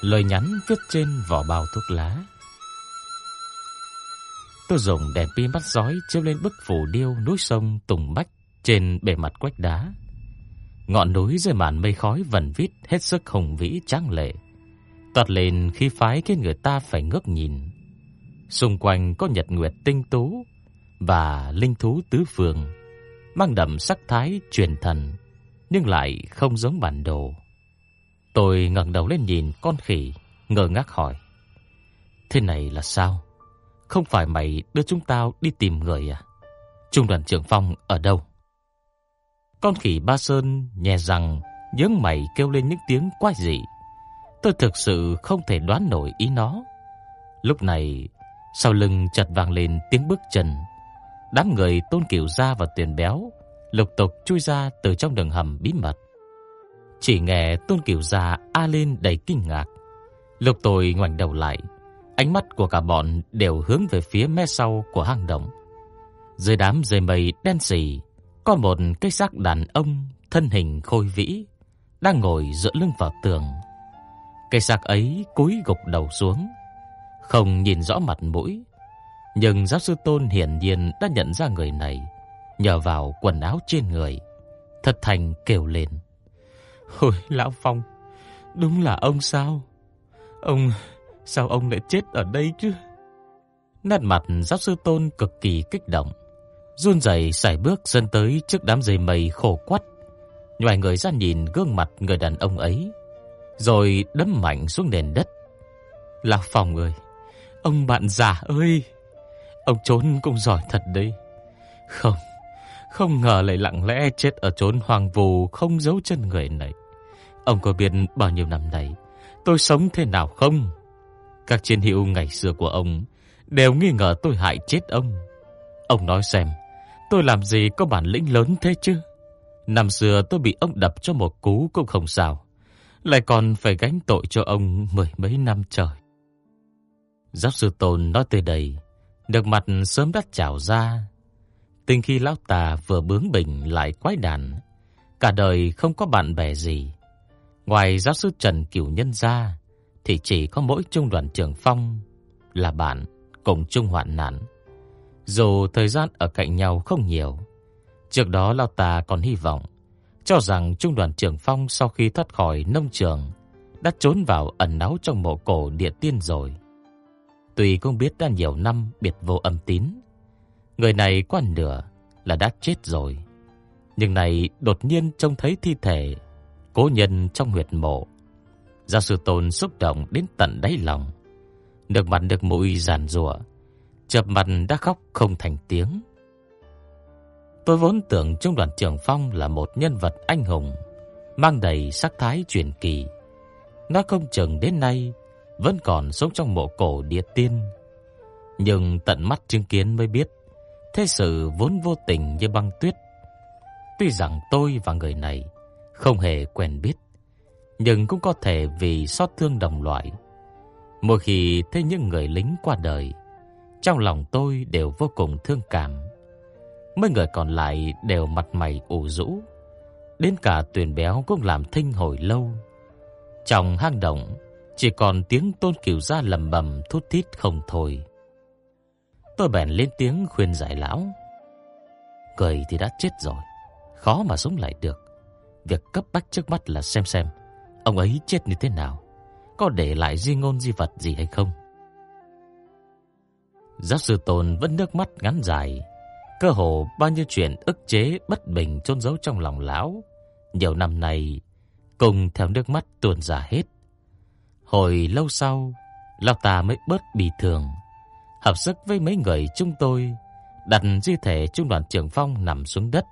Lời nhắn viết trên vỏ bao thuốc lá Tôi dùng đèn pin bắt giói chiếu lên bức phù điêu núi sông Tùng Bách trên bề mặt quách đá. Ngọn núi dưới màn mây khói vần vít hết sức hùng vĩ tráng lệ, toát lên khí phái khiến người ta phải ngước nhìn. Xung quanh có nhật nguyệt tinh tú và linh thú tứ phương, mang đậm sắc thái truyền thần nhưng lại không giống bản đồ. Tôi ngẩng đầu lên nhìn con khỉ, ngơ ngác hỏi: "Thế này là sao? Không phải mày đưa chúng tao đi tìm người à? Trung đoàn trưởng Phong ở đâu?" Con khỉ Ba Sơn nhè răng, nhướng mày kêu lên những tiếng quái dị. Tôi thực sự không thể đoán nổi ý nó. Lúc này, sau lưng chợt vang lên tiếng bước chân. Đám người Tôn Cửu Gia và tiền Béo lục tục chui ra từ trong đường hầm bí mật. Chỉ nghe Tôn Kiều Gia a lên đầy kinh ngạc. Lục tôi ngoảnh đầu lại, ánh mắt của cả bọn đều hướng về phía mé sau của hang động. Dưới đám dây mây đen sì, có một cái xác đàn ông thân hình khôi vĩ đang ngồi dựa lưng vào tường. Cái xác ấy cúi gục đầu xuống, không nhìn rõ mặt mũi, nhưng giáo sư Tôn hiển nhiên đã nhận ra người này nhờ vào quần áo trên người, thật thành kêu lên. Ôi lão Phong, đúng là ông sao? Ông sao ông lại chết ở đây chứ? Nét mặt giáo sư Tôn cực kỳ kích động, run rẩy sải bước dần tới trước đám dây mây khổ quắt, ngoài người ra nhìn gương mặt người đàn ông ấy, rồi đấm mạnh xuống nền đất. Lão Phong ơi, ông bạn già ơi, ông trốn cũng giỏi thật đấy. Không, không ngờ lại lặng lẽ chết ở chốn hoàng vù không giấu chân người này. Ông có biết bao nhiêu năm nay tôi sống thế nào không? Các chiến hữu ngày xưa của ông đều nghi ngờ tôi hại chết ông. Ông nói xem, tôi làm gì có bản lĩnh lớn thế chứ? Năm xưa tôi bị ông đập cho một cú cũng không sao, lại còn phải gánh tội cho ông mười mấy năm trời. Giáo sư Tôn nói tới đây, được mặt sớm đã trào ra. Tình khi lão tà vừa bướng bỉnh lại quái đản, cả đời không có bạn bè gì, Ngoài giáo sư Trần Cửu Nhân ra thì chỉ có mỗi trung đoàn trưởng Phong là bạn cùng chung hoạn nạn. Dù thời gian ở cạnh nhau không nhiều, trước đó lão ta còn hy vọng cho rằng trung đoàn trưởng Phong sau khi thoát khỏi nông trường đã trốn vào ẩn náu trong mộ cổ địa tiên rồi. Tuy cũng biết đã nhiều năm biệt vô âm tín, người này quan nửa là đã chết rồi. Nhưng này đột nhiên trông thấy thi thể cố nhân trong huyệt mộ. Giáo sư Tôn xúc động đến tận đáy lòng. Nước mặt được mũi giàn rủa, chập mặt đã khóc không thành tiếng. Tôi vốn tưởng trung đoàn trưởng Phong là một nhân vật anh hùng, mang đầy sắc thái truyền kỳ. Nó không chừng đến nay vẫn còn sống trong mộ cổ địa tiên. Nhưng tận mắt chứng kiến mới biết, thế sự vốn vô tình như băng tuyết. Tuy rằng tôi và người này không hề quen biết, nhưng cũng có thể vì xót thương đồng loại. Mỗi khi thấy những người lính qua đời, trong lòng tôi đều vô cùng thương cảm. Mấy người còn lại đều mặt mày ủ rũ, đến cả tuyển Béo cũng làm thinh hồi lâu. Trong hang động chỉ còn tiếng Tôn Cửu ra lầm bầm thút thít không thôi. Tôi bèn lên tiếng khuyên giải lão. cười thì đã chết rồi, khó mà sống lại được. Việc cấp bách trước mắt là xem xem ông ấy chết như thế nào, có để lại di ngôn di vật gì hay không. Giáo sư Tôn vẫn nước mắt ngắn dài, cơ hồ bao nhiêu chuyện ức chế bất bình chôn giấu trong lòng lão, nhiều năm nay cùng theo nước mắt tuôn ra hết. Hồi lâu sau, lão ta mới bớt bị thường, hợp sức với mấy người chúng tôi đặt di thể trung đoàn trưởng phong nằm xuống đất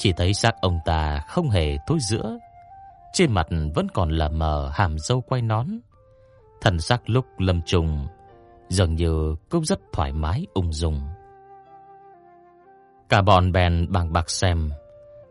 chỉ thấy xác ông ta không hề thối rữa, trên mặt vẫn còn là mờ hàm râu quay nón, Thần sắc lúc lâm trùng dường như cũng rất thoải mái ung dung. Cả bọn bèn bằng bạc xem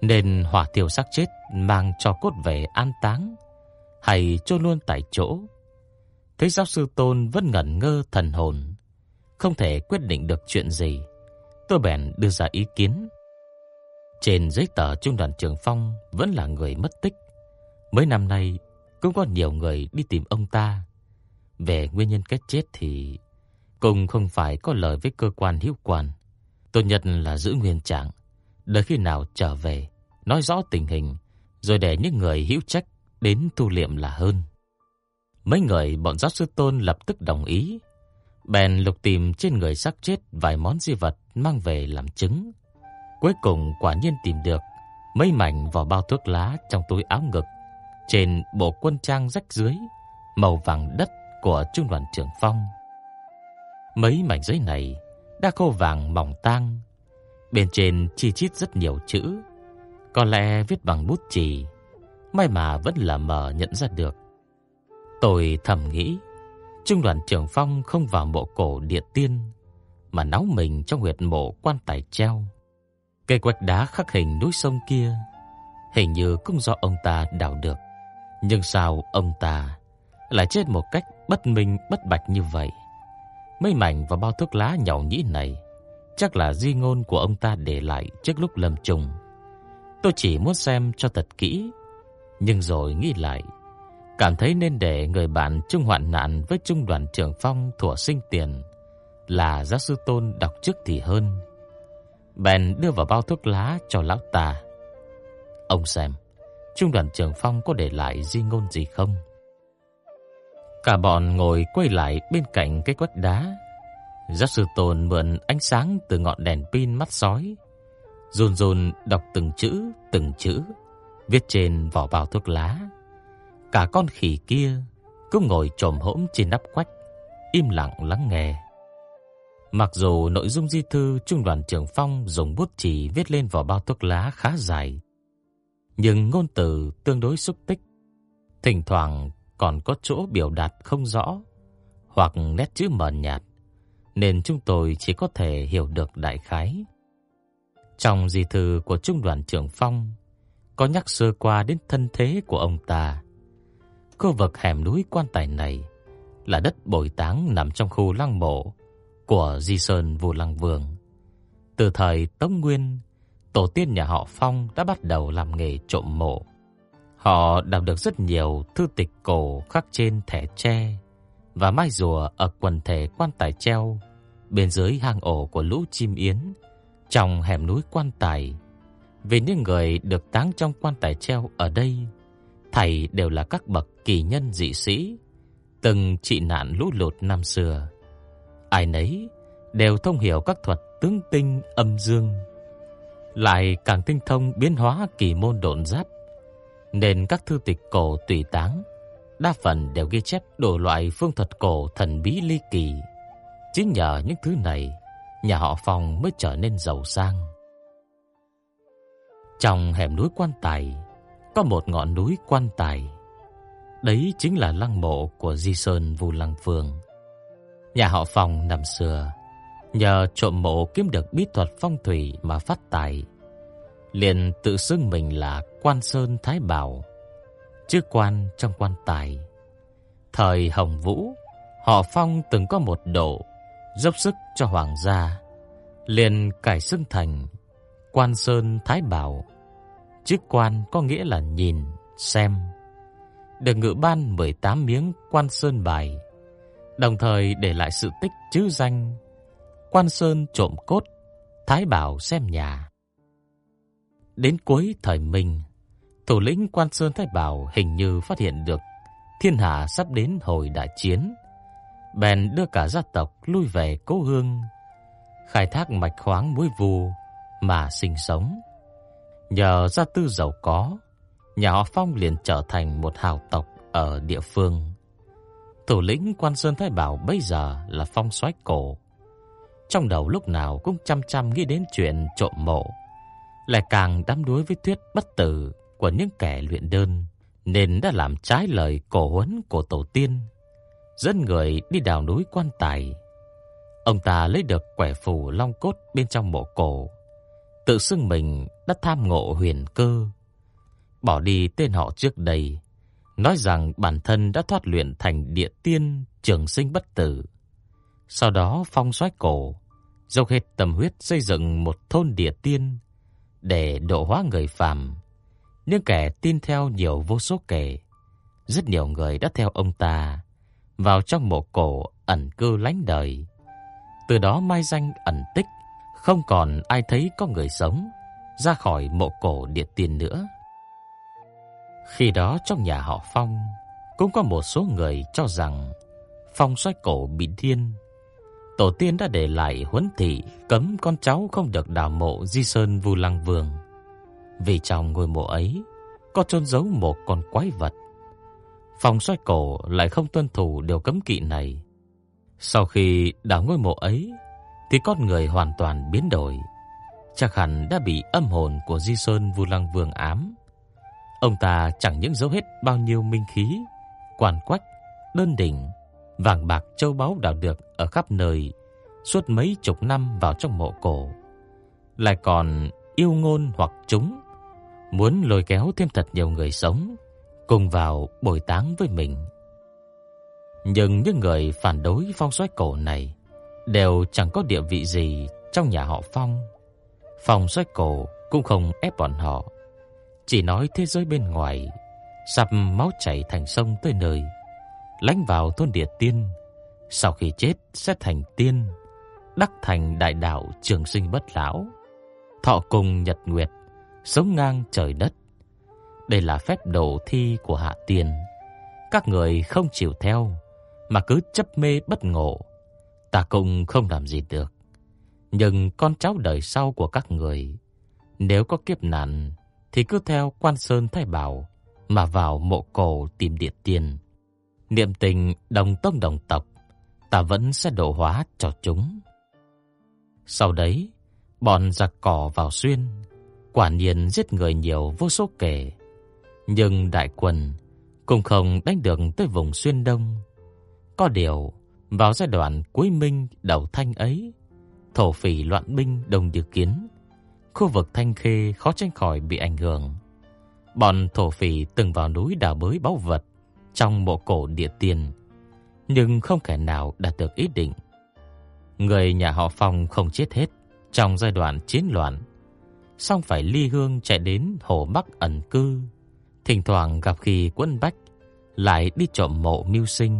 nên hỏa thiêu xác chết mang cho cốt về an táng hay chôn luôn tại chỗ. Thấy giáo sư Tôn vẫn ngẩn ngơ thần hồn, không thể quyết định được chuyện gì. Tôi bèn đưa ra ý kiến. Trên giấy tờ trung đoàn Trường Phong vẫn là người mất tích. Mấy năm nay cũng có nhiều người đi tìm ông ta. Về nguyên nhân cái chết thì cũng không phải có lời với cơ quan hữu quan. Tốt nhất là giữ nguyên trạng, đợi khi nào trở về, nói rõ tình hình, rồi để những người hữu trách đến tu liệm là hơn. Mấy người bọn giáo sư Tôn lập tức đồng ý, bèn lục tìm trên người xác chết vài món di vật mang về làm chứng. Cuối cùng quả nhiên tìm được mấy mảnh vỏ bao thuốc lá trong túi áo ngực, trên bộ quân trang rách dưới, màu vàng đất của trung đoàn trưởng Phong. Mấy mảnh giấy này đã khô vàng mỏng tang, bên trên chi chít rất nhiều chữ, có lẽ viết bằng bút chì, may mà vẫn là mờ nhận ra được. Tôi thầm nghĩ, trung đoàn trưởng Phong không vào mộ cổ địa tiên, mà náo mình trong huyệt mộ quan tài treo. Cây quạch đá khắc hình núi sông kia, hình như cũng do ông ta đào được. Nhưng sao ông ta lại chết một cách bất minh bất bạch như vậy? Mấy mảnh và bao thuốc lá nhỏ nhĩ này chắc là di ngôn của ông ta để lại trước lúc lâm chung. Tôi chỉ muốn xem cho thật kỹ, nhưng rồi nghĩ lại, cảm thấy nên để người bạn chung hoạn nạn với trung đoàn trưởng Phong thủa sinh tiền là giáo sư Tôn đọc trước thì hơn. Bèn đưa vào bao thuốc lá cho lão ta. Ông xem, trung đoàn trưởng Phong có để lại di ngôn gì không? Cả bọn ngồi quay lại bên cạnh cái quách đá. Giáo sư tồn mượn ánh sáng từ ngọn đèn pin mắt sói, run run đọc từng chữ, từng chữ, viết trên vỏ bao thuốc lá. Cả con khỉ kia cũng ngồi trồm hổm trên nắp quách, im lặng lắng nghe. Mặc dù nội dung di thư trung đoàn trưởng Phong dùng bút chì viết lên vỏ bao thuốc lá khá dài, nhưng ngôn từ tương đối xúc tích, thỉnh thoảng còn có chỗ biểu đạt không rõ hoặc nét chữ mờ nhạt, nên chúng tôi chỉ có thể hiểu được đại khái. Trong di thư của trung đoàn trưởng Phong có nhắc sơ qua đến thân thế của ông ta. Khu vực hẻm núi quan tài này là đất bồi táng nằm trong khu lăng mộ của Di Sơn Vũ Lăng Vương. Từ thời Tống Nguyên, tổ tiên nhà họ Phong đã bắt đầu làm nghề trộm mộ. Họ đọc được rất nhiều thư tịch cổ khắc trên thẻ tre và mai rùa ở quần thể quan tài treo bên dưới hang ổ của lũ chim yến trong hẻm núi quan tài. Về những người được táng trong quan tài treo ở đây, thầy đều là các bậc kỳ nhân dị sĩ, từng trị nạn lũ lụt năm xưa. Ai nấy đều thông hiểu các thuật tướng tinh âm dương, lại càng tinh thông biến hóa kỳ môn độn giáp nên các thư tịch cổ tùy táng đa phần đều ghi chép đủ loại phương thuật cổ thần bí ly kỳ. Chính nhờ những thứ này, nhà họ Phong mới trở nên giàu sang. Trong hẻm núi Quan Tài có một ngọn núi Quan Tài. Đấy chính là lăng mộ của Di Sơn Vu Lăng Phương. Nhà họ Phong năm xưa nhờ trộm mộ kiếm được bí thuật phong thủy mà phát tài liền tự xưng mình là Quan Sơn Thái Bảo, chứ quan trong quan tài. Thời Hồng Vũ, họ Phong từng có một độ dốc sức cho hoàng gia, liền cải xưng thành Quan Sơn Thái Bảo. chức quan có nghĩa là nhìn, xem. Được ngự ban 18 miếng Quan Sơn bài, đồng thời để lại sự tích chữ danh Quan Sơn trộm cốt, Thái Bảo xem nhà. Đến cuối thời Minh, thủ lĩnh Quan Sơn Thái Bảo hình như phát hiện được thiên hạ sắp đến hồi đại chiến, bèn đưa cả gia tộc lui về cố hương, khai thác mạch khoáng muối vù mà sinh sống. Nhờ gia tư giàu có, nhà họ Phong liền trở thành một hào tộc ở địa phương. Thủ lĩnh Quan Sơn Thái Bảo bây giờ là Phong Soái cổ. Trong đầu lúc nào cũng chăm chăm nghĩ đến chuyện trộm mộ lại càng đắm đuối với thuyết bất tử của những kẻ luyện đơn, nên đã làm trái lời cổ huấn của tổ tiên. dẫn người đi đào núi quan tài. Ông ta lấy được quẻ phù long cốt bên trong mộ cổ, tự xưng mình đã tham ngộ huyền cơ, bỏ đi tên họ trước đây, nói rằng bản thân đã thoát luyện thành địa tiên trường sinh bất tử. Sau đó phong soái cổ, dốc hết tâm huyết xây dựng một thôn địa tiên để độ hóa người phàm. Nhưng kẻ tin theo nhiều vô số kể, rất nhiều người đã theo ông ta vào trong mộ cổ ẩn cư lánh đời. Từ đó mai danh ẩn tích, không còn ai thấy có người sống ra khỏi mộ cổ địa tiên nữa. Khi đó trong nhà họ Phong, cũng có một số người cho rằng Phong xoay cổ bị thiên. Tổ tiên đã để lại huấn thị cấm con cháu không được đào mộ Di Sơn Vu Lăng Vương. Vì trong ngôi mộ ấy, có chôn giấu một con quái vật. Phong xoay cổ lại không tuân thủ điều cấm kỵ này. Sau khi đào ngôi mộ ấy, thì con người hoàn toàn biến đổi. Chắc hẳn đã bị âm hồn của Di Sơn Vu Lăng Vương ám. Ông ta chẳng những giấu hết bao nhiêu minh khí, quan quách, đơn đỉnh, vàng bạc châu báu đào được ở khắp nơi suốt mấy chục năm vào trong mộ cổ, lại còn yêu ngôn hoặc chúng muốn lôi kéo thêm thật nhiều người sống cùng vào bồi táng với mình. Nhưng những người phản đối phong soái cổ này đều chẳng có địa vị gì trong nhà họ Phong. Phong soái cổ cũng không ép bọn họ, chỉ nói thế giới bên ngoài sắp máu chảy thành sông tới nơi, lánh vào thôn địa tiên, sau khi chết sẽ thành tiên, đắc thành đại đạo trường sinh bất lão, thọ cùng nhật nguyệt, sống ngang trời đất. Đây là phép độ thi của hạ tiên. Các người không chịu theo mà cứ chấp mê bất ngộ, ta cũng không làm gì được. Nhưng con cháu đời sau của các người, nếu có kiếp nạn thì cứ theo Quan Sơn Thái Bảo mà vào mộ cổ tìm địa tiên. Niệm tình đồng tông đồng tộc, ta vẫn sẽ độ hóa cho chúng. Sau đấy, bọn giặc cỏ vào xuyên, quả nhiên giết người nhiều vô số kể. Nhưng đại quân cũng không đánh được tới vùng xuyên đông. Có điều, vào giai đoạn cuối minh đầu thanh ấy, thổ phỉ loạn binh đồng điều kiến, khu vực Thanh Khê khó tránh khỏi bị ảnh hưởng. Bọn thổ phỉ từng vào núi đào bới báu vật trong mộ cổ địa tiền, nhưng không kẻ nào đạt được ý định. Người nhà họ Phong không chết hết trong giai đoạn chiến loạn, song phải ly hương chạy đến hồ Bắc ẩn cư, thỉnh thoảng gặp khi quân bách lại đi trộm mộ mưu sinh.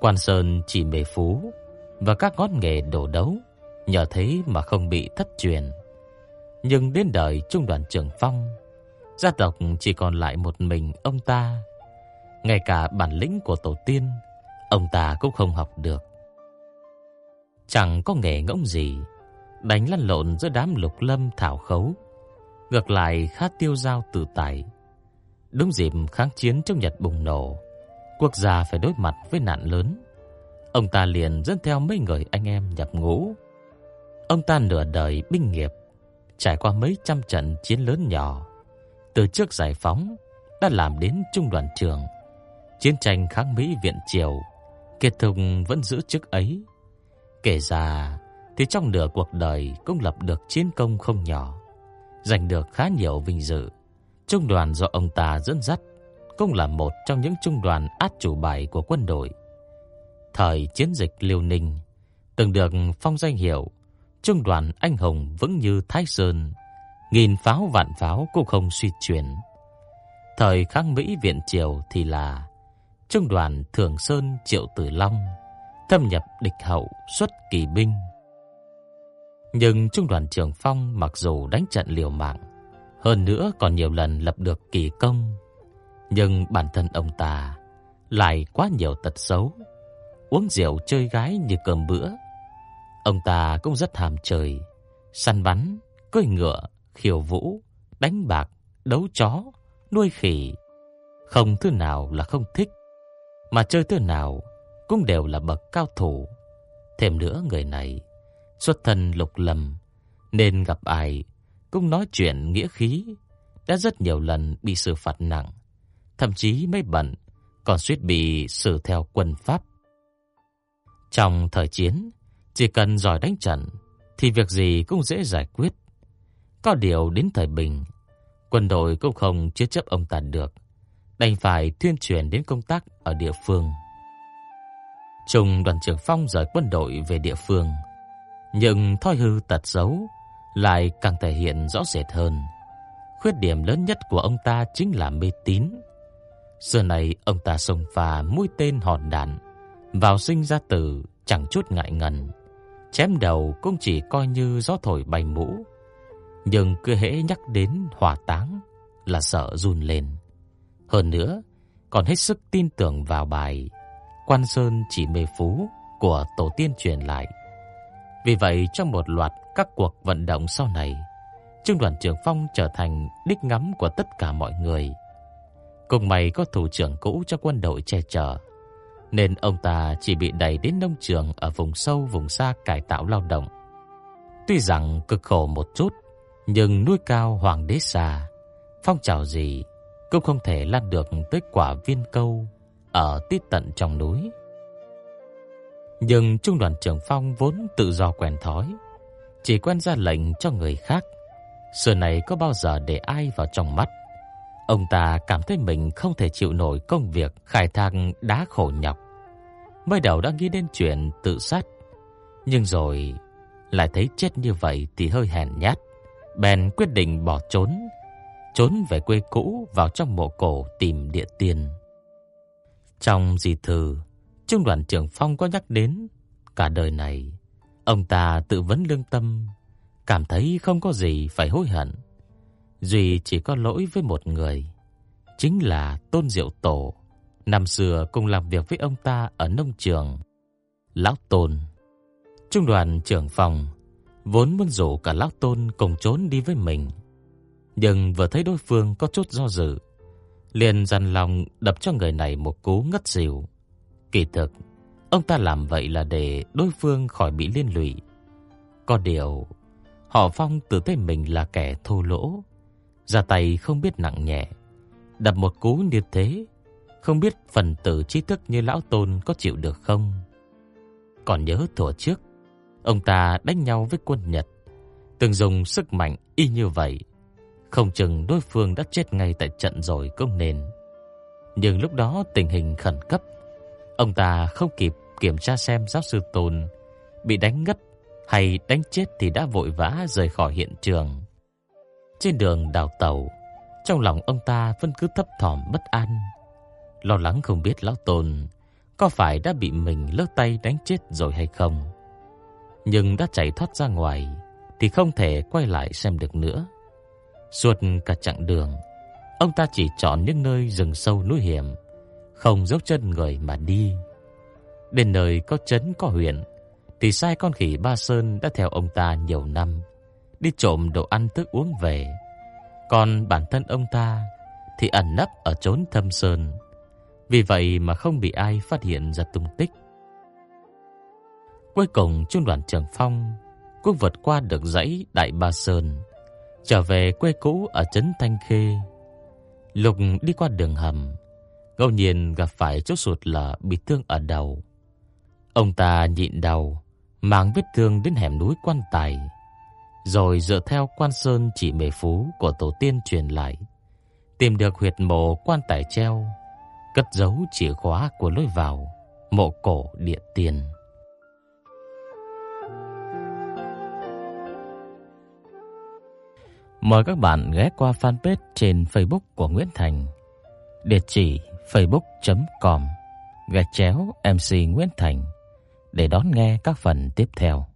Quan Sơn chỉ mê phú và các ngón nghề đổ đấu, nhờ thế mà không bị thất truyền. Nhưng đến đời trung đoàn trưởng Phong, gia tộc chỉ còn lại một mình ông ta. Ngay cả bản lĩnh của tổ tiên, ông ta cũng không học được. Chẳng có nghề ngỗng gì, đánh lăn lộn giữa đám lục lâm thảo khấu, ngược lại khá tiêu dao tự tại. Đúng dịp kháng chiến trong Nhật bùng nổ, quốc gia phải đối mặt với nạn lớn. Ông ta liền dẫn theo mấy người anh em nhập ngũ. Ông ta nửa đời binh nghiệp, trải qua mấy trăm trận chiến lớn nhỏ, từ trước giải phóng đã làm đến trung đoàn trưởng, chiến tranh kháng Mỹ viện triều, kết thúc vẫn giữ chức ấy. Kể ra thì trong nửa cuộc đời cũng lập được chiến công không nhỏ, giành được khá nhiều vinh dự. Trung đoàn do ông ta dẫn dắt cũng là một trong những trung đoàn át chủ bài của quân đội. Thời chiến dịch Liêu Ninh từng được phong danh hiệu trung đoàn anh hùng vững như Thái Sơn, nghìn pháo vạn pháo cũng không suy chuyển. Thời kháng Mỹ viện triều thì là trung đoàn Thường Sơn Triệu Tử Long, thâm nhập địch hậu xuất kỳ binh. Nhưng trung đoàn Trường Phong mặc dù đánh trận liều mạng, hơn nữa còn nhiều lần lập được kỳ công, nhưng bản thân ông ta lại quá nhiều tật xấu, uống rượu chơi gái như cơm bữa, Ông ta cũng rất hàm trời, săn bắn, cưỡi ngựa, khiêu vũ, đánh bạc, đấu chó, nuôi khỉ. Không thứ nào là không thích, mà chơi thứ nào cũng đều là bậc cao thủ. Thêm nữa người này xuất thân lục lầm, nên gặp ai cũng nói chuyện nghĩa khí, đã rất nhiều lần bị xử phạt nặng, thậm chí mấy bận còn suýt bị xử theo quân pháp. Trong thời chiến, chỉ cần giỏi đánh trận thì việc gì cũng dễ giải quyết. Có điều đến thời bình, quân đội cũng không chứa chấp ông ta được, đành phải tuyên truyền đến công tác ở địa phương. Trung đoàn trưởng Phong rời quân đội về địa phương, nhưng thói hư tật xấu lại càng thể hiện rõ rệt hơn. Khuyết điểm lớn nhất của ông ta chính là mê tín. Xưa này ông ta xông pha mũi tên hòn đạn, vào sinh ra tử chẳng chút ngại ngần. Chém đầu cũng chỉ coi như gió thổi bay mũ. Nhưng cứ hễ nhắc đến hỏa táng là sợ run lên. Hơn nữa, còn hết sức tin tưởng vào bài Quan Sơn chỉ mê phú của tổ tiên truyền lại. Vì vậy trong một loạt các cuộc vận động sau này, Trung đoàn trưởng Phong trở thành đích ngắm của tất cả mọi người. Cùng mày có thủ trưởng cũ cho quân đội che chở, nên ông ta chỉ bị đẩy đến nông trường ở vùng sâu vùng xa cải tạo lao động. Tuy rằng cực khổ một chút, nhưng nuôi cao hoàng đế xa, phong trào gì cũng không thể lan được tới quả viên câu ở tít tận trong núi. Nhưng trung đoàn trưởng Phong vốn tự do quen thói, chỉ quen ra lệnh cho người khác. Xưa này có bao giờ để ai vào trong mắt. Ông ta cảm thấy mình không thể chịu nổi công việc khai thác đá khổ nhọc. Mới đầu đã nghĩ đến chuyện tự sát, nhưng rồi lại thấy chết như vậy thì hơi hèn nhát, bèn quyết định bỏ trốn, trốn về quê cũ vào trong mộ cổ tìm địa tiền. Trong di thư, Trung đoàn trưởng Phong có nhắc đến cả đời này, ông ta tự vấn lương tâm, cảm thấy không có gì phải hối hận. Duy chỉ có lỗi với một người, chính là Tôn Diệu Tổ, năm xưa cùng làm việc với ông ta ở nông trường. Lão Tôn, Trung đoàn trưởng phòng vốn muốn rủ cả Lão Tôn cùng trốn đi với mình, nhưng vừa thấy đối phương có chút do dự, liền dằn lòng đập cho người này một cú ngất xỉu. Kỳ thực, ông ta làm vậy là để đối phương khỏi bị liên lụy. Có điều, họ Phong tự thấy mình là kẻ thô lỗ, ra tay không biết nặng nhẹ, đập một cú như thế, không biết phần tử trí thức như lão Tôn có chịu được không. Còn nhớ thuở trước, ông ta đánh nhau với quân Nhật, từng dùng sức mạnh y như vậy, không chừng đối phương đã chết ngay tại trận rồi công nền. Nhưng lúc đó tình hình khẩn cấp, ông ta không kịp kiểm tra xem giáo sư Tôn bị đánh ngất hay đánh chết thì đã vội vã rời khỏi hiện trường. Trên đường đào tàu, trong lòng ông ta vẫn cứ thấp thỏm bất an, lo lắng không biết lão Tôn có phải đã bị mình lỡ tay đánh chết rồi hay không. Nhưng đã chạy thoát ra ngoài thì không thể quay lại xem được nữa. Suốt cả chặng đường, ông ta chỉ chọn những nơi rừng sâu núi hiểm, không dốc chân người mà đi. Đến nơi có trấn có huyện, thì sai con khỉ Ba Sơn đã theo ông ta nhiều năm, đi trộm đồ ăn thức uống về. Còn bản thân ông ta thì ẩn nấp ở chốn thâm sơn, vì vậy mà không bị ai phát hiện ra tung tích. Cuối cùng trung đoàn Trường Phong cũng vượt qua được dãy Đại Ba Sơn, trở về quê cũ ở trấn Thanh Khê. Lục đi qua đường hầm, ngẫu nhiên gặp phải chốt sụt là bị thương ở đầu. Ông ta nhịn đau mang vết thương đến hẻm núi Quan Tài, rồi dựa theo quan sơn chỉ mề phú của tổ tiên truyền lại, tìm được huyệt mộ Quan Tài treo, cất giấu chìa khóa của lối vào mộ cổ địa tiền. Mời các bạn ghé qua fanpage trên Facebook của Nguyễn Thành. Địa chỉ facebook.com gạch chéo MC Nguyễn Thành để đón nghe các phần tiếp theo.